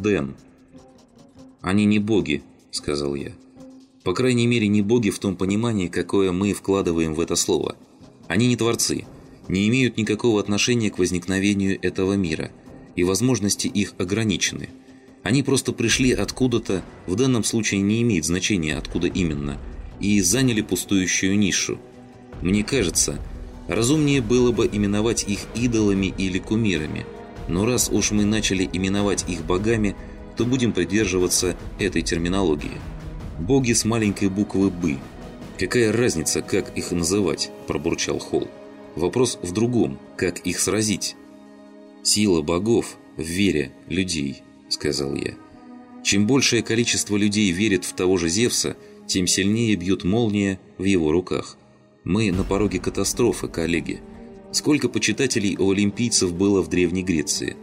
Дэн». «Они не боги», — сказал я. «По крайней мере, не боги в том понимании, какое мы вкладываем в это слово. Они не творцы, не имеют никакого отношения к возникновению этого мира, и возможности их ограничены. Они просто пришли откуда-то, в данном случае не имеет значения, откуда именно, и заняли пустующую нишу. Мне кажется, разумнее было бы именовать их идолами или кумирами, но раз уж мы начали именовать их богами, то будем придерживаться этой терминологии. Боги с маленькой буквы «бы». «Какая разница, как их называть?» – пробурчал Холл. «Вопрос в другом, как их сразить?» «Сила богов в вере людей», – сказал я. «Чем большее количество людей верит в того же Зевса, тем сильнее бьет молния в его руках. Мы на пороге катастрофы, коллеги. Сколько почитателей у олимпийцев было в Древней Греции?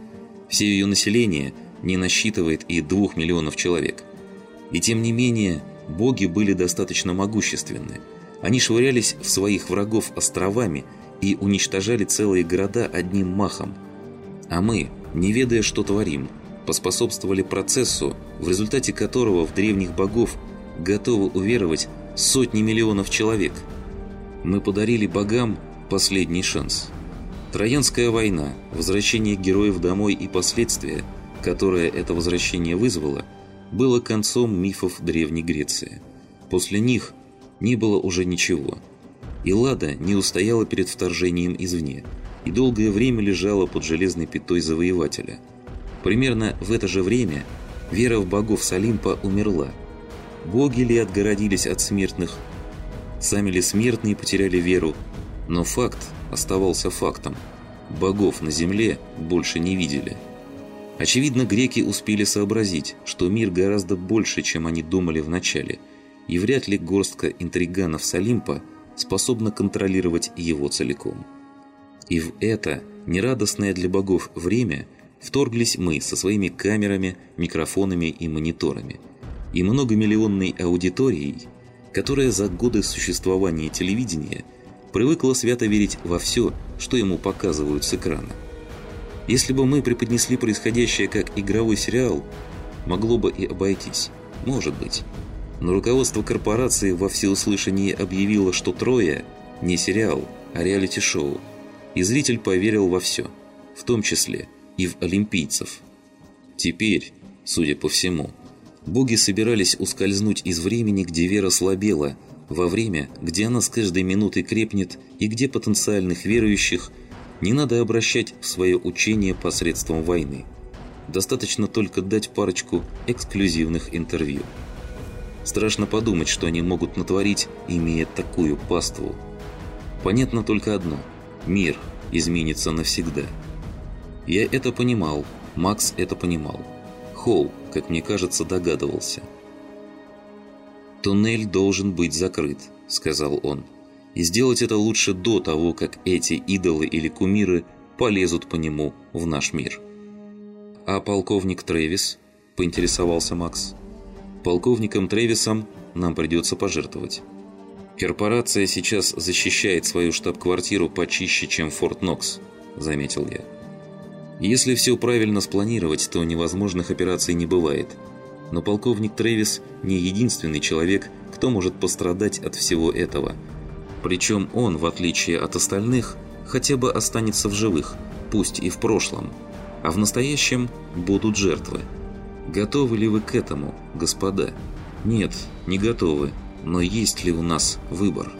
Все ее население не насчитывает и двух миллионов человек. И тем не менее, боги были достаточно могущественны. Они швырялись в своих врагов островами и уничтожали целые города одним махом. А мы, не ведая, что творим, поспособствовали процессу, в результате которого в древних богов готовы уверовать сотни миллионов человек. Мы подарили богам последний шанс. Троянская война, возвращение героев домой и последствия, которое это возвращение вызвало, было концом мифов Древней Греции. После них не было уже ничего. И Лада не устояла перед вторжением извне и долгое время лежала под железной пятой завоевателя. Примерно в это же время вера в богов с Олимпа умерла – Боги ли отгородились от смертных? Сами ли смертные потеряли веру? Но факт оставался фактом. Богов на земле больше не видели. Очевидно, греки успели сообразить, что мир гораздо больше, чем они думали вначале, и вряд ли горстка интриганов с Олимпа способна контролировать его целиком. И в это нерадостное для богов время вторглись мы со своими камерами, микрофонами и мониторами – и многомиллионной аудиторией, которая за годы существования телевидения привыкла свято верить во все, что ему показывают с экрана. Если бы мы преподнесли происходящее как игровой сериал, могло бы и обойтись, может быть. Но руководство корпорации во всеуслышание объявило, что «Троя» не сериал, а реалити-шоу, и зритель поверил во все, в том числе и в олимпийцев. Теперь, судя по всему, Боги собирались ускользнуть из времени, где вера слабела, во время, где она с каждой минутой крепнет и где потенциальных верующих не надо обращать в свое учение посредством войны. Достаточно только дать парочку эксклюзивных интервью. Страшно подумать, что они могут натворить, имея такую паству. Понятно только одно – мир изменится навсегда. Я это понимал, Макс это понимал. Холл, как мне кажется, догадывался. «Туннель должен быть закрыт», — сказал он. «И сделать это лучше до того, как эти идолы или кумиры полезут по нему в наш мир». «А полковник Трэвис?» — поинтересовался Макс. «Полковником Трэвисом нам придется пожертвовать». «Корпорация сейчас защищает свою штаб-квартиру почище, чем Форт Нокс», — заметил я. Если все правильно спланировать, то невозможных операций не бывает. Но полковник Трэвис не единственный человек, кто может пострадать от всего этого. Причем он, в отличие от остальных, хотя бы останется в живых, пусть и в прошлом. А в настоящем будут жертвы. Готовы ли вы к этому, господа? Нет, не готовы. Но есть ли у нас выбор?